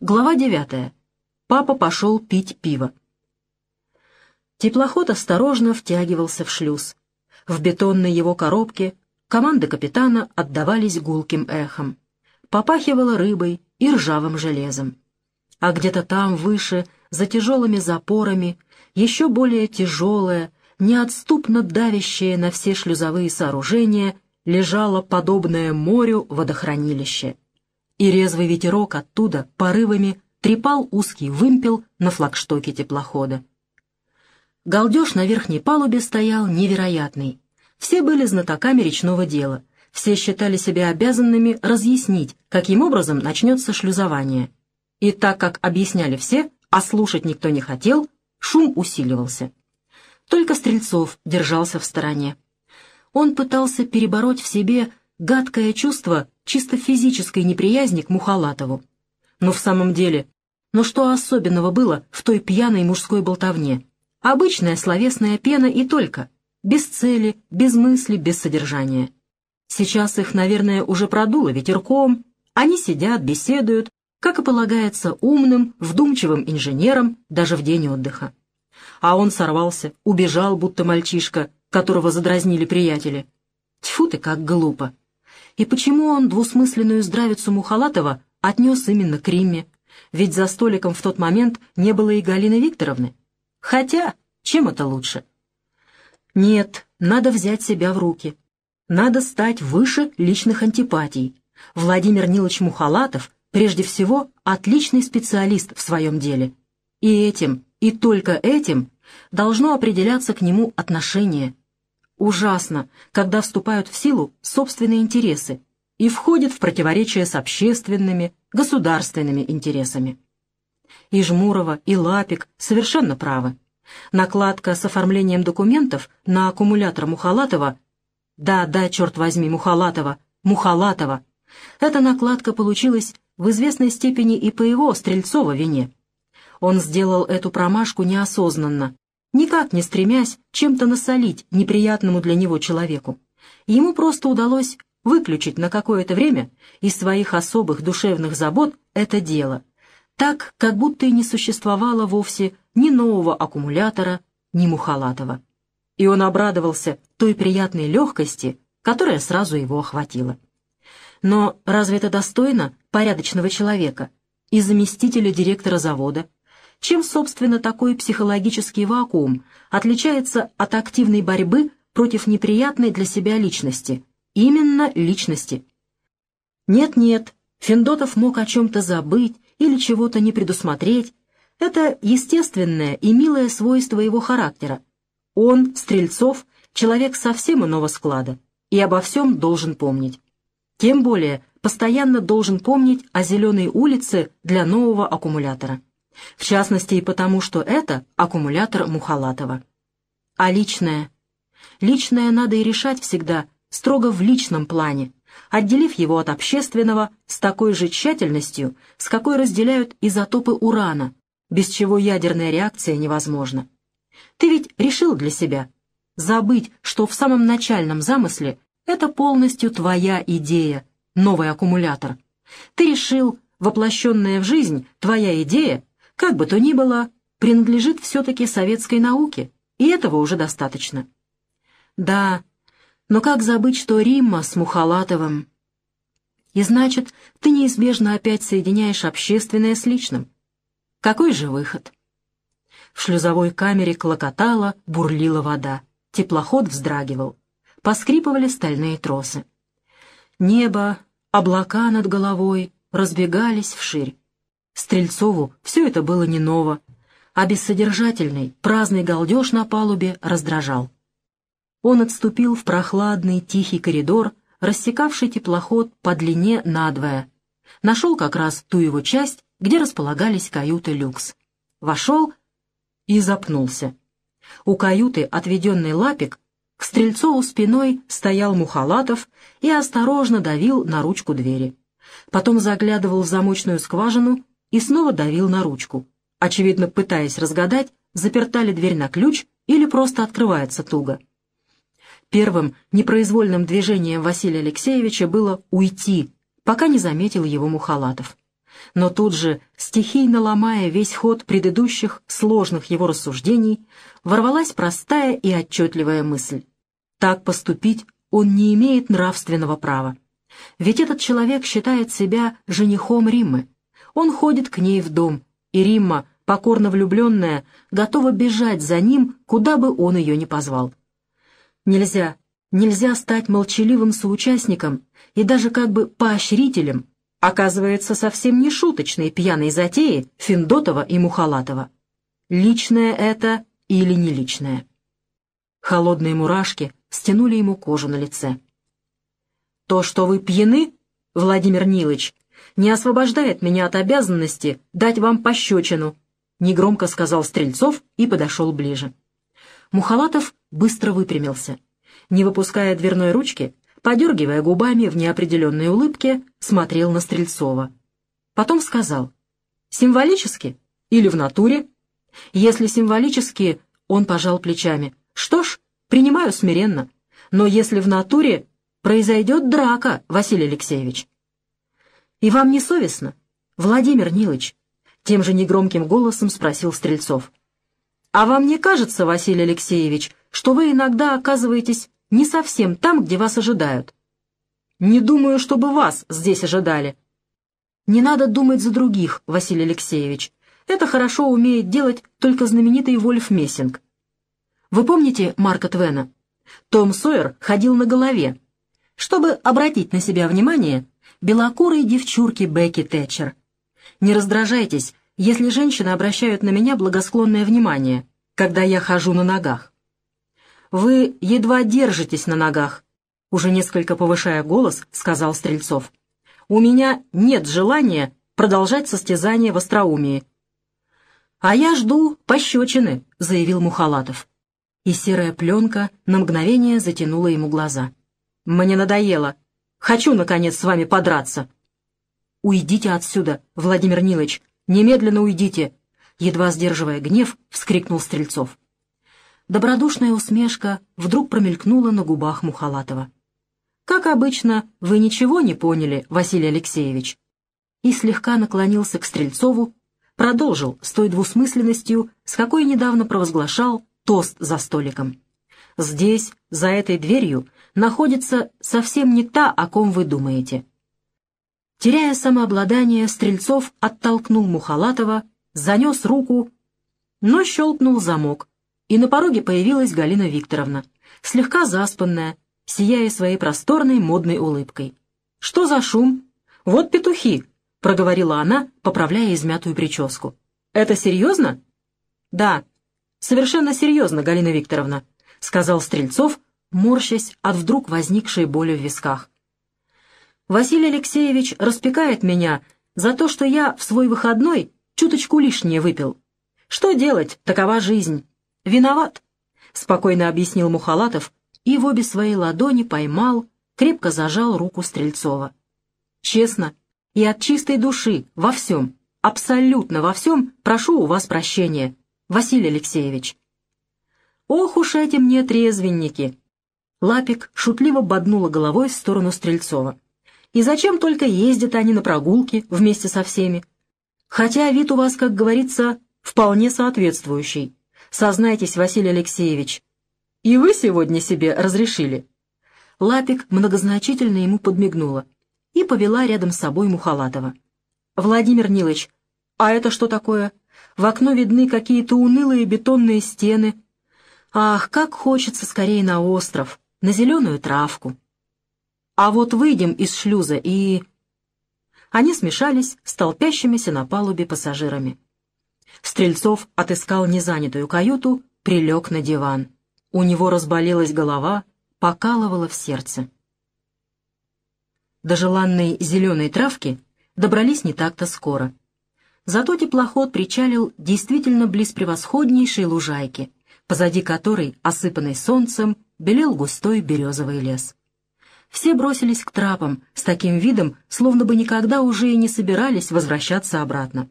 Глава девятая. Папа пошел пить пиво. Теплоход осторожно втягивался в шлюз. В бетонной его коробке команды капитана отдавались гулким эхом. Попахивало рыбой и ржавым железом. А где-то там, выше, за тяжелыми запорами, еще более тяжелое, неотступно давящее на все шлюзовые сооружения, лежало подобное морю водохранилище. И резвый ветерок оттуда порывами трепал узкий вымпел на флагштоке теплохода. Галдеж на верхней палубе стоял невероятный. Все были знатоками речного дела. Все считали себя обязанными разъяснить, каким образом начнется шлюзование. И так как объясняли все, а слушать никто не хотел, шум усиливался. Только Стрельцов держался в стороне. Он пытался перебороть в себе гадкое чувство чисто физической неприязни к Мухалатову. Но в самом деле, но что особенного было в той пьяной мужской болтовне? Обычная словесная пена и только. Без цели, без мысли, без содержания. Сейчас их, наверное, уже продуло ветерком. Они сидят, беседуют, как и полагается умным, вдумчивым инженерам даже в день отдыха. А он сорвался, убежал, будто мальчишка, которого задразнили приятели. Тьфу ты, как глупо! И почему он двусмысленную здравицу Мухалатова отнес именно к Римме? Ведь за столиком в тот момент не было и Галины Викторовны. Хотя, чем это лучше? Нет, надо взять себя в руки. Надо стать выше личных антипатий. Владимир Нилович Мухалатов, прежде всего, отличный специалист в своем деле. И этим, и только этим должно определяться к нему отношение. Ужасно, когда вступают в силу собственные интересы и входят в противоречие с общественными, государственными интересами. И Жмурова, и Лапик совершенно правы. Накладка с оформлением документов на аккумулятор Мухалатова да, да, черт возьми, Мухалатова, Мухалатова. Эта накладка получилась в известной степени и по его, Стрельцова, вине. Он сделал эту промашку неосознанно, никак не стремясь чем-то насолить неприятному для него человеку. Ему просто удалось выключить на какое-то время из своих особых душевных забот это дело, так, как будто и не существовало вовсе ни нового аккумулятора, ни Мухалатова. И он обрадовался той приятной легкости, которая сразу его охватила. Но разве это достойно порядочного человека и заместителя директора завода, чем, собственно, такой психологический вакуум отличается от активной борьбы против неприятной для себя личности, именно личности. Нет-нет, Финдотов мог о чем-то забыть или чего-то не предусмотреть. Это естественное и милое свойство его характера. Он, Стрельцов, человек совсем иного склада и обо всем должен помнить. Тем более постоянно должен помнить о зеленой улице для нового аккумулятора. В частности и потому, что это аккумулятор Мухалатова. А личное? Личное надо и решать всегда строго в личном плане, отделив его от общественного с такой же тщательностью, с какой разделяют изотопы урана, без чего ядерная реакция невозможна. Ты ведь решил для себя забыть, что в самом начальном замысле это полностью твоя идея, новый аккумулятор. Ты решил, воплощенная в жизнь, твоя идея как бы то ни было, принадлежит все-таки советской науке, и этого уже достаточно. Да, но как забыть, что Римма с Мухалатовым? И значит, ты неизбежно опять соединяешь общественное с личным. Какой же выход? В шлюзовой камере клокотала, бурлила вода. Теплоход вздрагивал. Поскрипывали стальные тросы. Небо, облака над головой разбегались вширь. Стрельцову все это было не ново, а бессодержательный, праздный галдеж на палубе раздражал. Он отступил в прохладный, тихий коридор, рассекавший теплоход по длине надвое. Нашел как раз ту его часть, где располагались каюты люкс. Вошел и запнулся. У каюты, отведенный лапик, к Стрельцову спиной стоял Мухалатов и осторожно давил на ручку двери. Потом заглядывал в замочную скважину и снова давил на ручку, очевидно пытаясь разгадать, заперта ли дверь на ключ или просто открывается туго. Первым непроизвольным движением Василия Алексеевича было уйти, пока не заметил его Мухалатов. Но тут же, стихийно ломая весь ход предыдущих сложных его рассуждений, ворвалась простая и отчетливая мысль. Так поступить он не имеет нравственного права. Ведь этот человек считает себя женихом Риммы. Он ходит к ней в дом, и Римма, покорно влюбленная, готова бежать за ним, куда бы он ее ни позвал. Нельзя, нельзя стать молчаливым соучастником и даже как бы поощрителем, оказывается совсем не шуточной пьяной затеи Финдотова и Мухалатова. Личное это или не личное? Холодные мурашки стянули ему кожу на лице. То, что вы пьяны, Владимир Нилыч, не освобождает меня от обязанности дать вам пощечину, негромко сказал Стрельцов и подошел ближе. Мухалатов быстро выпрямился. Не выпуская дверной ручки, подергивая губами в неопределенной улыбке, смотрел на Стрельцова. Потом сказал, «Символически или в натуре?» Если символически, он пожал плечами. «Что ж, принимаю смиренно. Но если в натуре, произойдет драка, Василий Алексеевич. «И вам не совестно, Владимир Нилыч?» Тем же негромким голосом спросил Стрельцов. «А вам не кажется, Василий Алексеевич, что вы иногда оказываетесь не совсем там, где вас ожидают?» «Не думаю, чтобы вас здесь ожидали». «Не надо думать за других, Василий Алексеевич. Это хорошо умеет делать только знаменитый Вольф Мессинг. Вы помните Марка Твена? Том Сойер ходил на голове, чтобы обратить на себя внимание белокурой девчурки Бекки Тэтчер. Не раздражайтесь, если женщины обращают на меня благосклонное внимание, когда я хожу на ногах. Вы едва держитесь на ногах, уже несколько повышая голос, сказал Стрельцов. У меня нет желания продолжать состязание в остроумии. «А я жду пощечины», — заявил Мухалатов. И серая пленка на мгновение затянула ему глаза. «Мне надоело. Хочу, наконец, с вами подраться». «Уйдите отсюда, Владимир Нилович, немедленно уйдите!» Едва сдерживая гнев, вскрикнул Стрельцов. Добродушная усмешка вдруг промелькнула на губах Мухалатова. «Как обычно, вы ничего не поняли, Василий Алексеевич». И слегка наклонился к Стрельцову, продолжил с той двусмысленностью, с какой недавно провозглашал тост за столиком. «Здесь, за этой дверью, находится совсем не та, о ком вы думаете». Теряя самообладание, Стрельцов оттолкнул Мухалатова, занес руку, но щелкнул замок, и на пороге появилась Галина Викторовна, слегка заспанная, сияя своей просторной модной улыбкой. «Что за шум? Вот петухи!» — проговорила она, поправляя измятую прическу. «Это серьезно?» «Да, совершенно серьезно, Галина Викторовна», — сказал Стрельцов, морщась от вдруг возникшей боли в висках. «Василий Алексеевич распекает меня за то, что я в свой выходной чуточку лишнее выпил. Что делать, такова жизнь. Виноват», — спокойно объяснил Мухалатов и в обе свои ладони поймал, крепко зажал руку Стрельцова. «Честно и от чистой души во всем, абсолютно во всем прошу у вас прощения, Василий Алексеевич». «Ох уж эти мне трезвенники!» Лапик шутливо боднула головой в сторону Стрельцова. «И зачем только ездят они на прогулки вместе со всеми? Хотя вид у вас, как говорится, вполне соответствующий. Сознайтесь, Василий Алексеевич, и вы сегодня себе разрешили?» Лапик многозначительно ему подмигнула и повела рядом с собой Мухалатова. «Владимир Нилыч, а это что такое? В окно видны какие-то унылые бетонные стены. Ах, как хочется скорее на остров!» на зеленую травку. А вот выйдем из шлюза и... Они смешались с толпящимися на палубе пассажирами. Стрельцов отыскал незанятую каюту, прилег на диван. У него разболелась голова, покалывало в сердце. До желанной зеленой травки добрались не так-то скоро. Зато теплоход причалил действительно близ превосходнейшей лужайки, позади которой, осыпанной солнцем, белел густой березовый лес. Все бросились к трапам с таким видом, словно бы никогда уже и не собирались возвращаться обратно.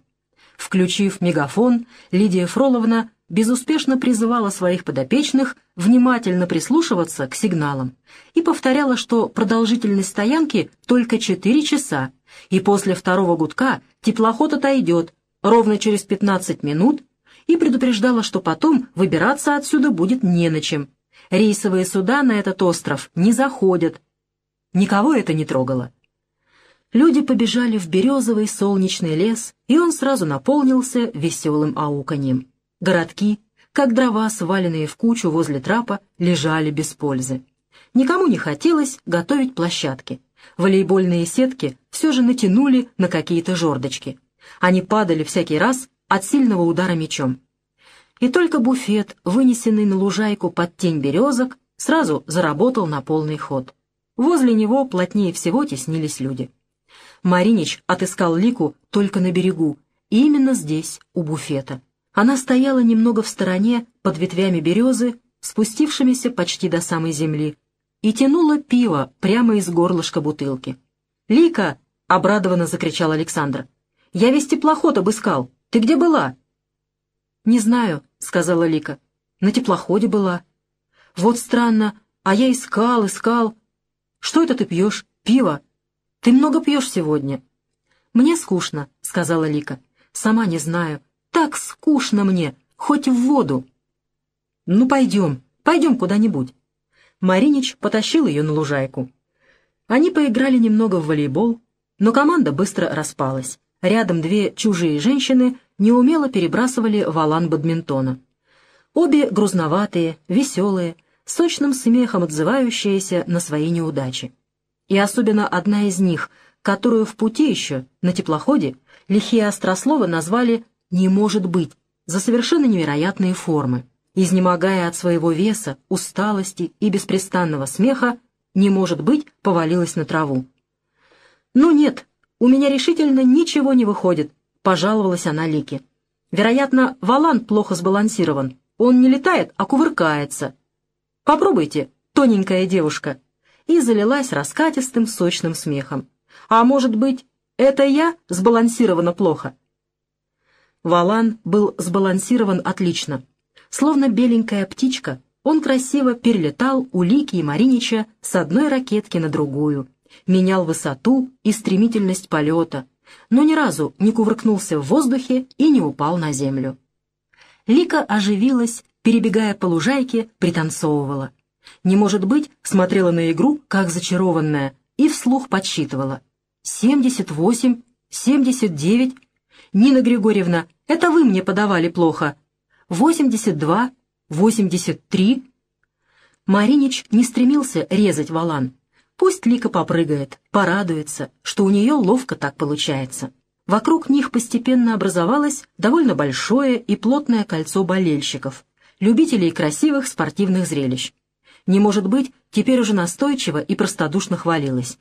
Включив мегафон, Лидия Фроловна безуспешно призывала своих подопечных внимательно прислушиваться к сигналам и повторяла, что продолжительность стоянки только 4 часа, И после второго гудка теплоход отойдет ровно через 15 минут и предупреждала, что потом выбираться отсюда будет не на чем. Рейсовые суда на этот остров не заходят. Никого это не трогало. Люди побежали в березовый солнечный лес, и он сразу наполнился веселым ауканьем. Городки, как дрова, сваленные в кучу возле трапа, лежали без пользы. Никому не хотелось готовить площадки. Волейбольные сетки все же натянули на какие-то жердочки. Они падали всякий раз от сильного удара мечом. И только буфет, вынесенный на лужайку под тень березок, сразу заработал на полный ход. Возле него плотнее всего теснились люди. Маринич отыскал Лику только на берегу, именно здесь, у буфета. Она стояла немного в стороне, под ветвями березы, спустившимися почти до самой земли, и тянула пиво прямо из горлышка бутылки. «Лика!» — обрадованно закричал Александр. «Я весь теплоход обыскал. Ты где была?» «Не знаю», — сказала Лика. «На теплоходе была». «Вот странно. А я искал, искал. Что это ты пьешь? Пиво? Ты много пьешь сегодня?» «Мне скучно», — сказала Лика. «Сама не знаю. Так скучно мне. Хоть в воду». «Ну, пойдем. Пойдем куда-нибудь». Маринич потащил ее на лужайку. Они поиграли немного в волейбол, но команда быстро распалась. Рядом две чужие женщины неумело перебрасывали валан бадминтона. Обе грузноватые, веселые, сочным смехом отзывающиеся на свои неудачи. И особенно одна из них, которую в пути еще, на теплоходе, лихие острословы назвали «не может быть» за совершенно невероятные формы. Изнемогая от своего веса, усталости и беспрестанного смеха, «не может быть» повалилась на траву. «Ну нет, у меня решительно ничего не выходит», — пожаловалась она Лике. «Вероятно, валан плохо сбалансирован. Он не летает, а кувыркается. Попробуйте, тоненькая девушка». И залилась раскатистым сочным смехом. «А может быть, это я сбалансирована плохо?» Валан был сбалансирован отлично. Словно беленькая птичка, он красиво перелетал у Лики и Маринича с одной ракетки на другую, менял высоту и стремительность полета, но ни разу не кувыркнулся в воздухе и не упал на землю. Лика оживилась, перебегая по лужайке, пританцовывала. Не может быть, смотрела на игру, как зачарованная, и вслух подсчитывала. «Семьдесят восемь, семьдесят девять. Нина Григорьевна, это вы мне подавали плохо. Восемьдесят два, восемьдесят три». Маринич не стремился резать валан, Пусть Лика попрыгает, порадуется, что у нее ловко так получается. Вокруг них постепенно образовалось довольно большое и плотное кольцо болельщиков, любителей красивых спортивных зрелищ. Не может быть, теперь уже настойчиво и простодушно хвалилась.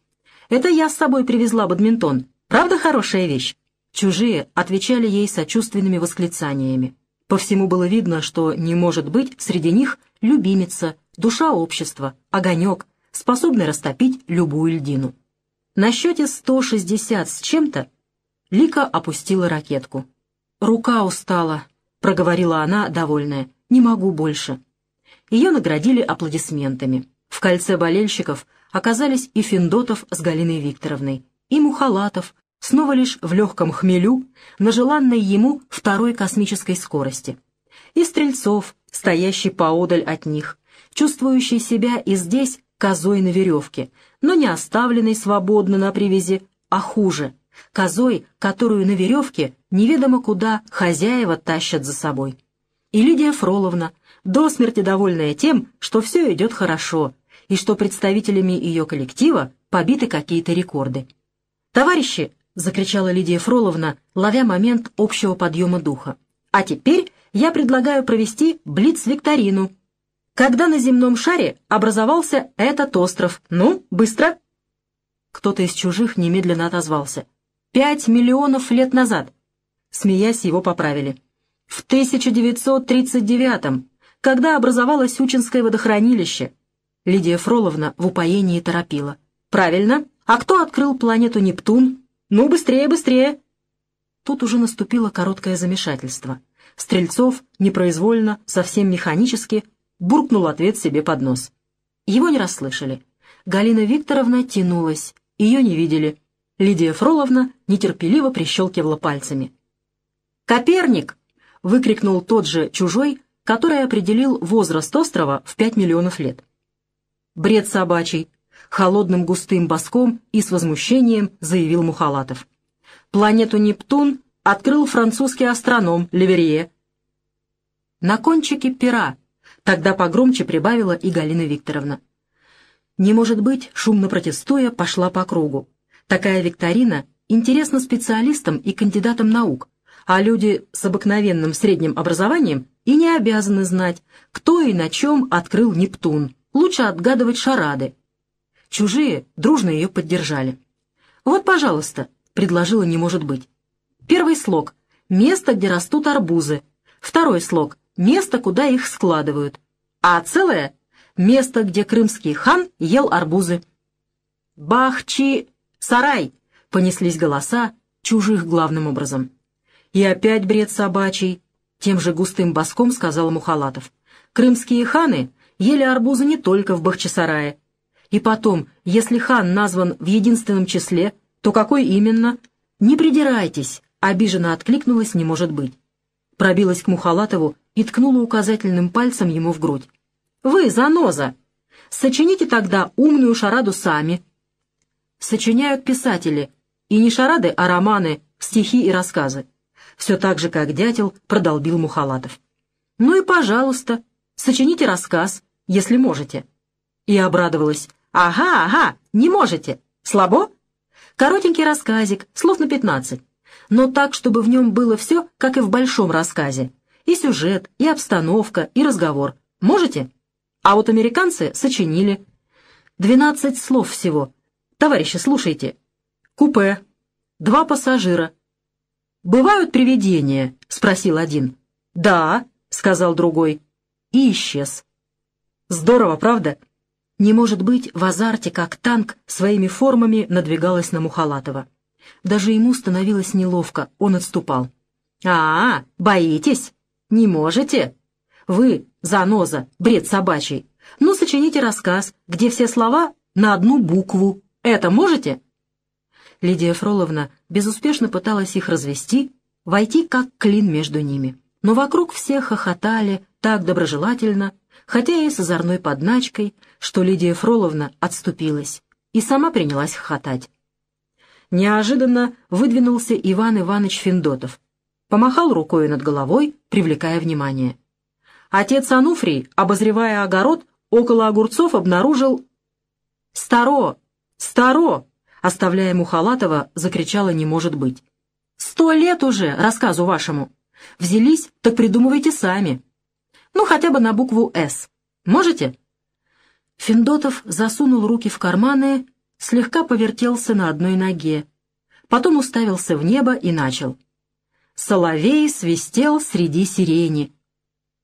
«Это я с собой привезла бадминтон. Правда хорошая вещь?» Чужие отвечали ей сочувственными восклицаниями. По всему было видно, что не может быть среди них любимица, душа общества, огонек, способный растопить любую льдину. На счете 160 с чем-то Лика опустила ракетку. «Рука устала», — проговорила она, довольная. «Не могу больше». Ее наградили аплодисментами. В кольце болельщиков оказались и Финдотов с Галиной Викторовной, и Мухалатов, снова лишь в легком хмелю, на желанной ему второй космической скорости, и Стрельцов, стоящий поодаль от них, чувствующий себя и здесь козой на веревке, но не оставленной свободно на привязи, а хуже, козой, которую на веревке неведомо куда хозяева тащат за собой. И Лидия Фроловна, до смерти довольная тем, что все идет хорошо, и что представителями ее коллектива побиты какие-то рекорды. «Товарищи!» — закричала Лидия Фроловна, ловя момент общего подъема духа. «А теперь я предлагаю провести блиц-викторину когда на земном шаре образовался этот остров. Ну, быстро!» Кто-то из чужих немедленно отозвался. «Пять миллионов лет назад!» Смеясь, его поправили. «В 1939-м, когда образовалось Учинское водохранилище!» Лидия Фроловна в упоении торопила. «Правильно. А кто открыл планету Нептун? Ну, быстрее, быстрее!» Тут уже наступило короткое замешательство. Стрельцов непроизвольно, совсем механически буркнул ответ себе под нос. Его не расслышали. Галина Викторовна тянулась, ее не видели. Лидия Фроловна нетерпеливо прищелкивала пальцами. «Коперник!» — выкрикнул тот же чужой, который определил возраст острова в пять миллионов лет. «Бред собачий!» — холодным густым боском и с возмущением заявил Мухалатов. «Планету Нептун открыл французский астроном Леверье». «На кончике пера!» — тогда погромче прибавила и Галина Викторовна. «Не может быть», — шумно протестуя, пошла по кругу. Такая викторина интересна специалистам и кандидатам наук, а люди с обыкновенным средним образованием и не обязаны знать, кто и на чем открыл Нептун. Лучше отгадывать шарады. Чужие дружно ее поддержали. «Вот, пожалуйста», — предложила «не может быть». Первый слог — место, где растут арбузы. Второй слог — место, куда их складывают. А целое — место, где крымский хан ел арбузы. Бахчи «Сарай!» — понеслись голоса, чужих главным образом. «И опять бред собачий!» — тем же густым боском сказал Мухалатов. «Крымские ханы ели арбузы не только в Бахчисарае. И потом, если хан назван в единственном числе, то какой именно? Не придирайтесь!» — обиженно откликнулась «не может быть». Пробилась к Мухалатову и ткнула указательным пальцем ему в грудь. «Вы, заноза! Сочините тогда умную шараду сами, сочиняют писатели, и не шарады, а романы, стихи и рассказы. Все так же, как дятел, продолбил Мухалатов. «Ну и, пожалуйста, сочините рассказ, если можете». И обрадовалась. «Ага, ага, не можете. Слабо?» Коротенький рассказик, слов на пятнадцать, но так, чтобы в нем было все, как и в большом рассказе. И сюжет, и обстановка, и разговор. Можете? А вот американцы сочинили. Двенадцать слов всего, Товарищи, слушайте. Купе. Два пассажира. «Бывают привидения?» — спросил один. «Да», — сказал другой. И исчез. Здорово, правда? Не может быть, в азарте, как танк, своими формами надвигалась на Мухалатова. Даже ему становилось неловко, он отступал. «А, -а боитесь? Не можете? Вы, заноза, бред собачий. Ну, сочините рассказ, где все слова на одну букву. Это можете?» Лидия Фроловна безуспешно пыталась их развести, войти как клин между ними. Но вокруг все хохотали так доброжелательно, хотя и с озорной подначкой, что Лидия Фроловна отступилась и сама принялась хохотать. Неожиданно выдвинулся Иван Иванович Финдотов, помахал рукой над головой, привлекая внимание. Отец Ануфрий, обозревая огород, около огурцов обнаружил... «Старо! «Старо!» — оставляя Мухалатова, закричала «не может быть». «Сто лет уже рассказу вашему. Взялись, так придумывайте сами. Ну, хотя бы на букву «С». Можете?» Финдотов засунул руки в карманы, слегка повертелся на одной ноге, потом уставился в небо и начал. «Соловей свистел среди сирени».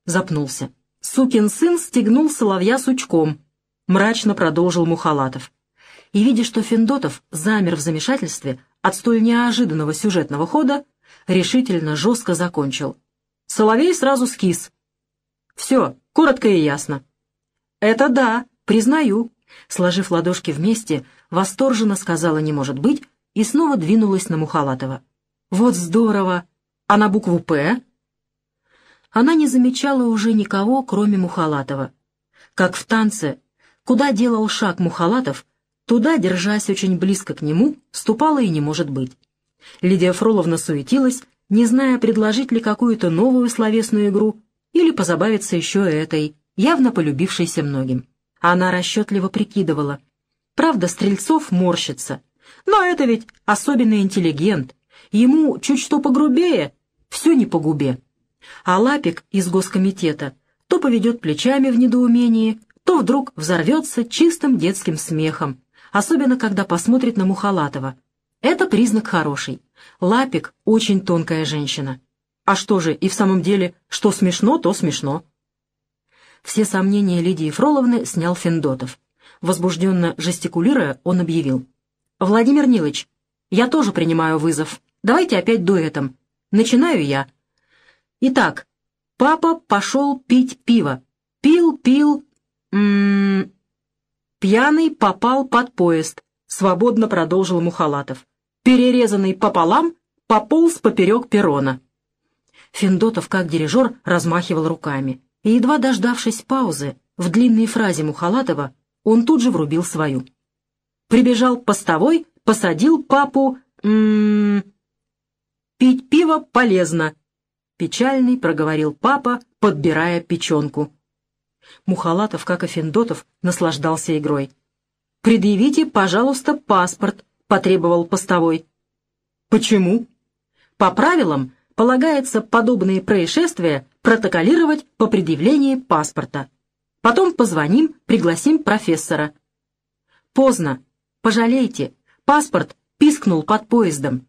Запнулся. «Сукин сын стегнул соловья сучком», — мрачно продолжил Мухалатов и, видя, что Финдотов замер в замешательстве от столь неожиданного сюжетного хода, решительно, жестко закончил. Соловей сразу скис. «Все, коротко и ясно». «Это да, признаю», — сложив ладошки вместе, восторженно сказала «не может быть» и снова двинулась на Мухалатова. «Вот здорово! А на букву «П»?» Она не замечала уже никого, кроме Мухалатова. Как в танце, куда делал шаг Мухалатов, Туда, держась очень близко к нему, ступала и не может быть. Лидия Фроловна суетилась, не зная, предложить ли какую-то новую словесную игру или позабавиться еще этой, явно полюбившейся многим. Она расчетливо прикидывала. Правда, Стрельцов морщится. Но это ведь особенный интеллигент. Ему чуть что погрубее, все не по губе. А Лапик из госкомитета то поведет плечами в недоумении, то вдруг взорвется чистым детским смехом, особенно когда посмотрит на Мухалатова. Это признак хороший. Лапик — очень тонкая женщина. А что же, и в самом деле, что смешно, то смешно. Все сомнения Лидии Фроловны снял Финдотов. Возбужденно жестикулируя, он объявил. «Владимир Нилыч, я тоже принимаю вызов. Давайте опять дуэтом. Начинаю я. Итак, папа пошел пить пиво. Пил, пил... М -м -м, Пьяный попал под поезд, свободно продолжил Мухалатов. перерезанный пополам, пополз поперек перрона. Финдотов, как дирижер, размахивал руками. И, едва дождавшись паузы, в длинной фразе Мухалатова он тут же врубил свою. Прибежал постовой, посадил папу... М -м, «Пить пиво полезно», — печальный проговорил папа, подбирая печенку. Мухалатов, как и Финдотов, наслаждался игрой. «Предъявите, пожалуйста, паспорт», — потребовал постовой. «Почему?» «По правилам полагается подобные происшествия протоколировать по предъявлении паспорта. Потом позвоним, пригласим профессора». «Поздно. Пожалейте. Паспорт пискнул под поездом».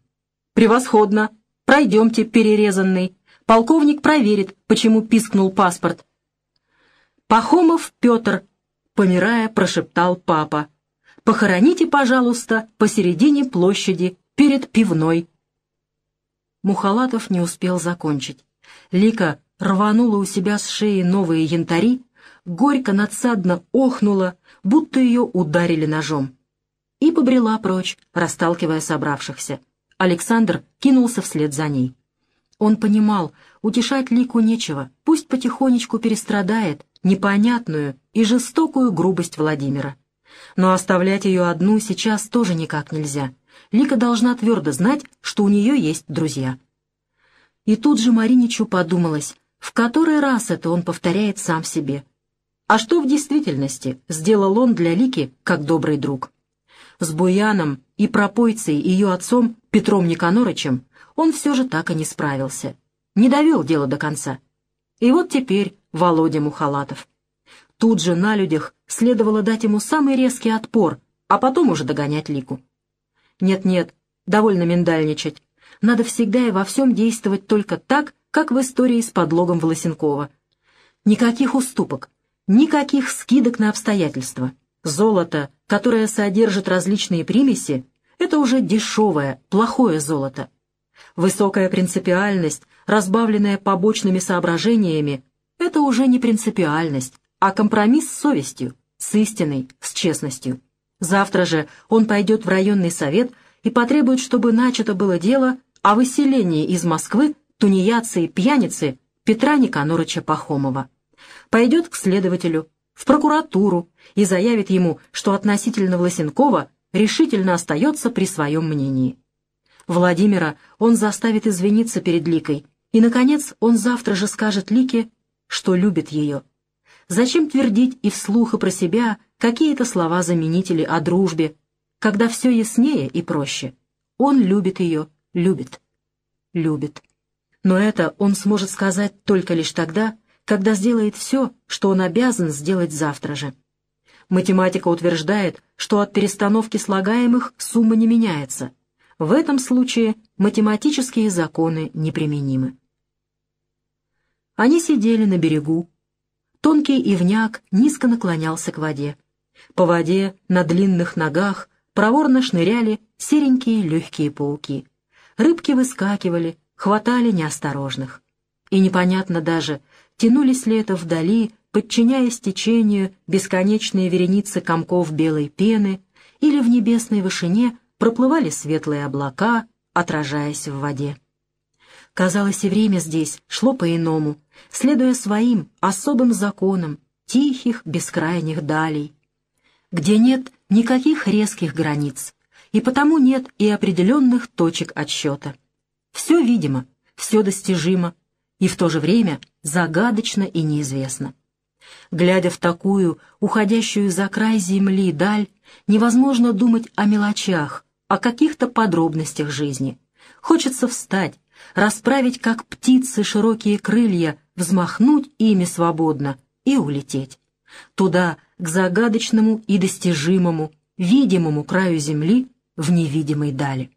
«Превосходно. Пройдемте, перерезанный. Полковник проверит, почему пискнул паспорт». «Пахомов Петр», — помирая, прошептал папа. «Похороните, пожалуйста, посередине площади, перед пивной». Мухалатов не успел закончить. Лика рванула у себя с шеи новые янтари, горько надсадно охнула, будто ее ударили ножом. И побрела прочь, расталкивая собравшихся. Александр кинулся вслед за ней. Он понимал, утешать Лику нечего, пусть потихонечку перестрадает непонятную и жестокую грубость Владимира. Но оставлять ее одну сейчас тоже никак нельзя. Лика должна твердо знать, что у нее есть друзья. И тут же Мариничу подумалось, в который раз это он повторяет сам себе. А что в действительности сделал он для Лики как добрый друг? С Буяном и пропойцей ее отцом Петром Никанорычем он все же так и не справился. Не довел дело до конца. И вот теперь Володя Мухалатов. Тут же на людях следовало дать ему самый резкий отпор, а потом уже догонять Лику. Нет-нет, довольно миндальничать. Надо всегда и во всем действовать только так, как в истории с подлогом Волосенкова. Никаких уступок, никаких скидок на обстоятельства. Золото, которое содержит различные примеси, это уже дешевое, плохое золото. Высокая принципиальность, разбавленная побочными соображениями, это уже не принципиальность, а компромисс с совестью, с истиной, с честностью. Завтра же он пойдет в районный совет и потребует, чтобы начато было дело о выселении из Москвы тунеядцы и пьяницы Петра Никанорыча Пахомова. Пойдет к следователю, в прокуратуру и заявит ему, что относительно Власенкова решительно остается при своем мнении. Владимира он заставит извиниться перед Ликой, и, наконец, он завтра же скажет Лике, что любит ее. Зачем твердить и вслух и про себя какие-то слова-заменители о дружбе, когда все яснее и проще? Он любит ее, любит, любит. Но это он сможет сказать только лишь тогда, когда сделает все, что он обязан сделать завтра же. Математика утверждает, что от перестановки слагаемых сумма не меняется. В этом случае математические законы неприменимы. Они сидели на берегу. Тонкий ивняк низко наклонялся к воде. По воде на длинных ногах проворно шныряли серенькие легкие пауки. Рыбки выскакивали, хватали неосторожных. И непонятно даже, тянулись ли это вдали подчиняясь течению бесконечные вереницы комков белой пены, или в небесной вышине проплывали светлые облака, отражаясь в воде. Казалось, и время здесь шло по-иному, следуя своим особым законам тихих бескрайних далей, где нет никаких резких границ, и потому нет и определенных точек отсчета. Все видимо, все достижимо, и в то же время загадочно и неизвестно. Глядя в такую, уходящую за край земли даль, невозможно думать о мелочах, о каких-то подробностях жизни. Хочется встать, расправить, как птицы, широкие крылья, взмахнуть ими свободно и улететь. Туда, к загадочному и достижимому, видимому краю земли в невидимой дали.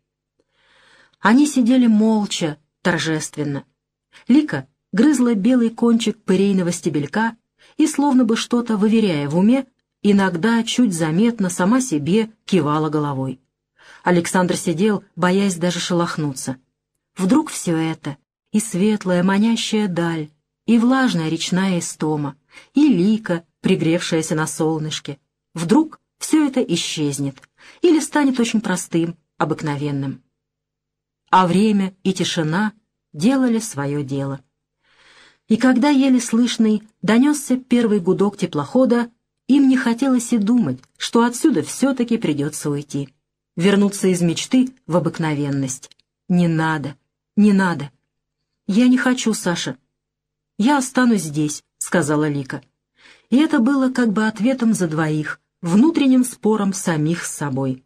Они сидели молча, торжественно. Лика грызла белый кончик пырейного стебелька и, словно бы что-то выверяя в уме, иногда чуть заметно сама себе кивала головой. Александр сидел, боясь даже шелохнуться. Вдруг все это, и светлая манящая даль, и влажная речная истома, и лика, пригревшаяся на солнышке, вдруг все это исчезнет или станет очень простым, обыкновенным. а время и тишина делали свое дело. И когда еле слышный донесся первый гудок теплохода, им не хотелось и думать, что отсюда все-таки придется уйти. Вернуться из мечты в обыкновенность. Не надо, не надо. Я не хочу, Саша. Я останусь здесь, сказала Лика. И это было как бы ответом за двоих, внутренним спором самих с собой.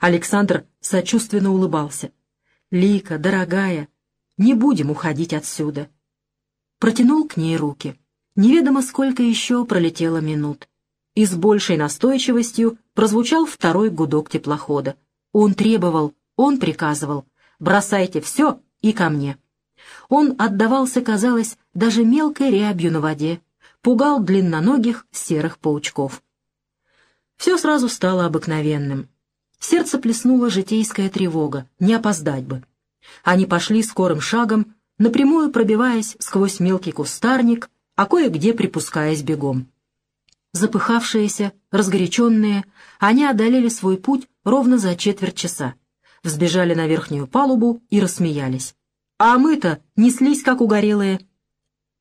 Александр сочувственно улыбался. «Лика, дорогая, не будем уходить отсюда». Протянул к ней руки. Неведомо сколько еще пролетело минут и с большей настойчивостью прозвучал второй гудок теплохода. Он требовал, он приказывал «бросайте все и ко мне». Он отдавался, казалось, даже мелкой рябью на воде, пугал длинноногих серых паучков. Все сразу стало обыкновенным. Сердце плеснула житейская тревога, не опоздать бы. Они пошли скорым шагом, напрямую пробиваясь сквозь мелкий кустарник, а кое-где припускаясь бегом. Запыхавшиеся, разгоряченные, они одолели свой путь ровно за четверть часа, взбежали на верхнюю палубу и рассмеялись. А мы-то неслись, как угорелые.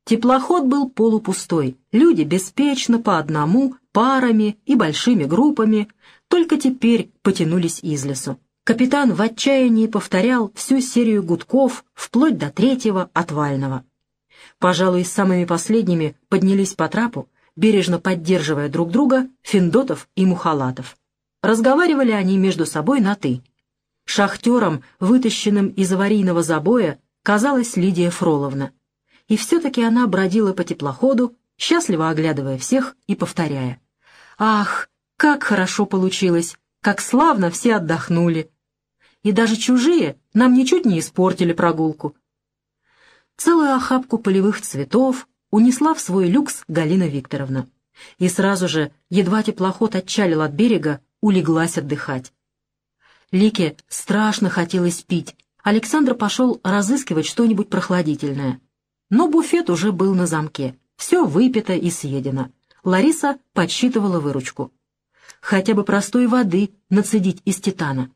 Теплоход был полупустой, люди беспечно по одному, парами и большими группами, только теперь потянулись из лесу. Капитан в отчаянии повторял всю серию гудков, вплоть до третьего отвального. Пожалуй, самыми последними поднялись по трапу, бережно поддерживая друг друга Финдотов и Мухалатов. Разговаривали они между собой на «ты». Шахтером, вытащенным из аварийного забоя, казалась Лидия Фроловна. И все-таки она бродила по теплоходу, счастливо оглядывая всех и повторяя. «Ах, как хорошо получилось! Как славно все отдохнули! И даже чужие нам ничуть не испортили прогулку!» Целую охапку полевых цветов, унесла в свой люкс Галина Викторовна. И сразу же, едва теплоход отчалил от берега, улеглась отдыхать. Лике страшно хотелось пить. Александр пошел разыскивать что-нибудь прохладительное. Но буфет уже был на замке. Все выпито и съедено. Лариса подсчитывала выручку. Хотя бы простой воды нацедить из титана.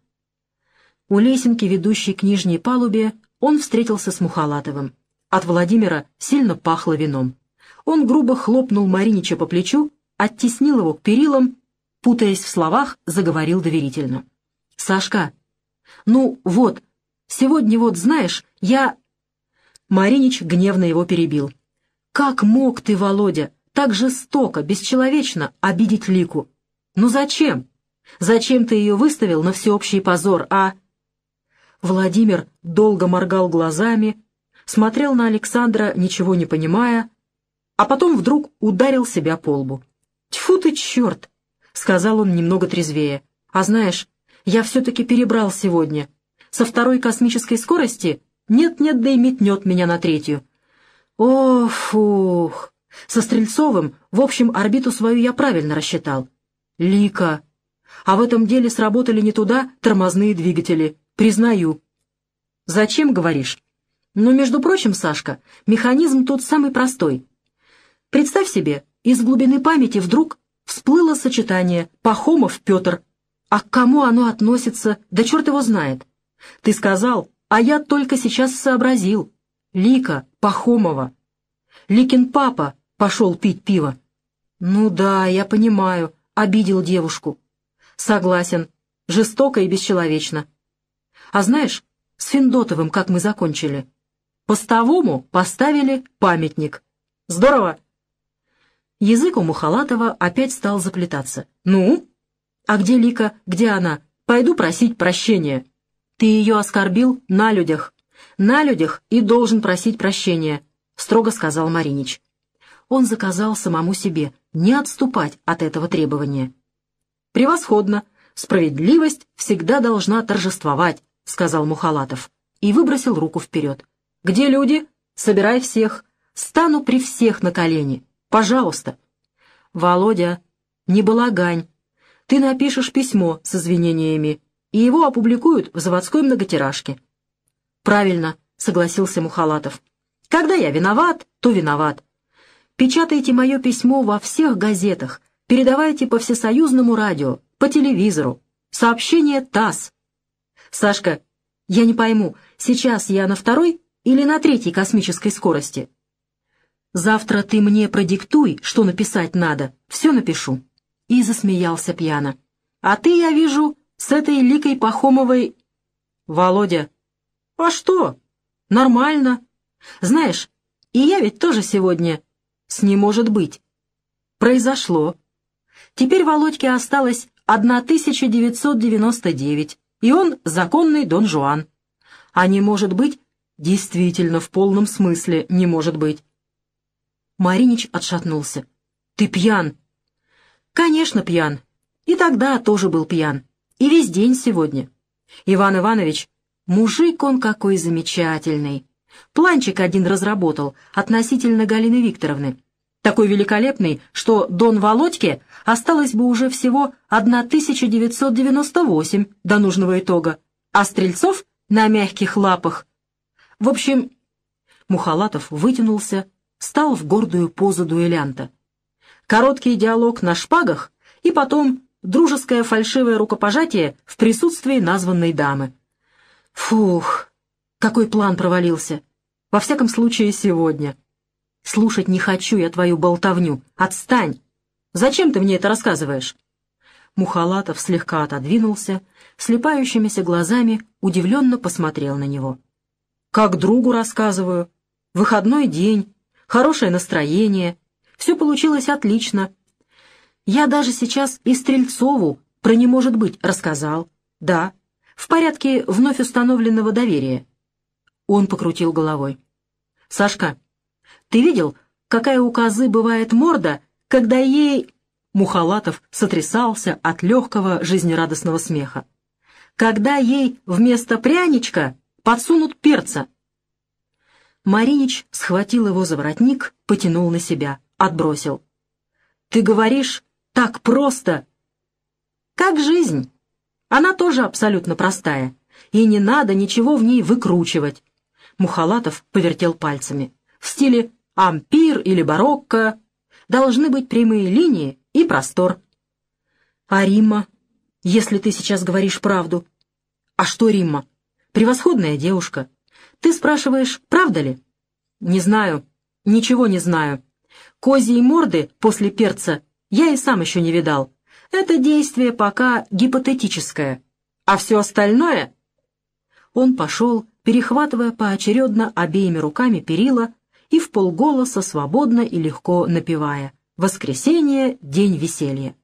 У лесенки, ведущей к нижней палубе, он встретился с Мухалатовым. От Владимира сильно пахло вином. Он грубо хлопнул Маринича по плечу, оттеснил его к перилам, путаясь в словах, заговорил доверительно. «Сашка, ну вот, сегодня вот, знаешь, я...» Маринич гневно его перебил. «Как мог ты, Володя, так жестоко, бесчеловечно обидеть Лику? Ну зачем? Зачем ты ее выставил на всеобщий позор, а...» Владимир долго моргал глазами, смотрел на Александра, ничего не понимая, а потом вдруг ударил себя по лбу. «Тьфу ты, черт!» — сказал он немного трезвее. «А знаешь, я все-таки перебрал сегодня. Со второй космической скорости нет-нет, да и метнет меня на третью. О, фух! Со Стрельцовым, в общем, орбиту свою я правильно рассчитал. Лика! А в этом деле сработали не туда тормозные двигатели, признаю. Зачем, говоришь? Но, между прочим, Сашка, механизм тут самый простой. Представь себе, из глубины памяти вдруг всплыло сочетание «Пахомов Петр». А к кому оно относится, да черт его знает. Ты сказал, а я только сейчас сообразил. Лика Пахомова. Ликин папа пошел пить пиво. Ну да, я понимаю, обидел девушку. Согласен, жестоко и бесчеловечно. А знаешь, с Финдотовым как мы закончили? Постовому поставили памятник. Здорово!» Язык у Мухалатова опять стал заплетаться. «Ну? А где Лика? Где она? Пойду просить прощения». «Ты ее оскорбил на людях. На людях и должен просить прощения», — строго сказал Маринич. Он заказал самому себе не отступать от этого требования. «Превосходно. Справедливость всегда должна торжествовать», — сказал Мухалатов и выбросил руку вперед. «Где люди? Собирай всех. Стану при всех на колени. Пожалуйста». «Володя, не балагань. Ты напишешь письмо с извинениями, и его опубликуют в заводской многотиражке». «Правильно», — согласился Мухалатов. «Когда я виноват, то виноват. Печатайте мое письмо во всех газетах, передавайте по всесоюзному радио, по телевизору. Сообщение ТАСС. Сашка, я не пойму, Сейчас я на второй или на третьей космической скорости? Завтра ты мне продиктуй, что написать надо, все напишу. И засмеялся пьяно. А ты, я вижу, с этой Ликой Пахомовой... Володя. А что? Нормально. Знаешь, и я ведь тоже сегодня... С ним может быть. Произошло. Теперь Володьке осталось 1999, и он законный Дон Жуан. А не может быть, действительно, в полном смысле не может быть. Маринич отшатнулся. «Ты пьян!» «Конечно, пьян. И тогда тоже был пьян. И весь день сегодня. Иван Иванович, мужик он какой замечательный. Планчик один разработал относительно Галины Викторовны. Такой великолепный, что Дон Володьке осталось бы уже всего 1998 до нужного итога, а Стрельцов на мягких лапах. В общем, Мухалатов вытянулся, стал в гордую позу дуэлянта. Короткий диалог на шпагах и потом дружеское фальшивое рукопожатие в присутствии названной дамы. Фух, какой план провалился. Во всяком случае, сегодня. Слушать не хочу я твою болтовню. Отстань! Зачем ты мне это рассказываешь?» Мухалатов слегка отодвинулся, слепающимися глазами удивленно посмотрел на него. «Как другу рассказываю. Выходной день, хорошее настроение. Все получилось отлично. Я даже сейчас и Стрельцову про «не может быть» рассказал. Да, в порядке вновь установленного доверия. Он покрутил головой. «Сашка, ты видел, какая у козы бывает морда, когда ей...» Мухалатов сотрясался от легкого жизнерадостного смеха. «Когда ей вместо пряничка подсунут перца». Маринич схватил его за воротник, потянул на себя, отбросил. «Ты говоришь так просто!» «Как жизнь. Она тоже абсолютно простая, и не надо ничего в ней выкручивать. Мухалатов повертел пальцами. В стиле ампир или барокко должны быть прямые линии и простор. А Римма, если ты сейчас говоришь правду? А что Римма? Превосходная девушка. Ты спрашиваешь, правда ли? Не знаю, ничего не знаю. Козьи морды после перца я и сам еще не видал. Это действие пока гипотетическое. А все остальное... Он пошел перехватывая поочередно обеими руками перила и в полголоса свободно и легко напевая «Воскресенье — день веселья».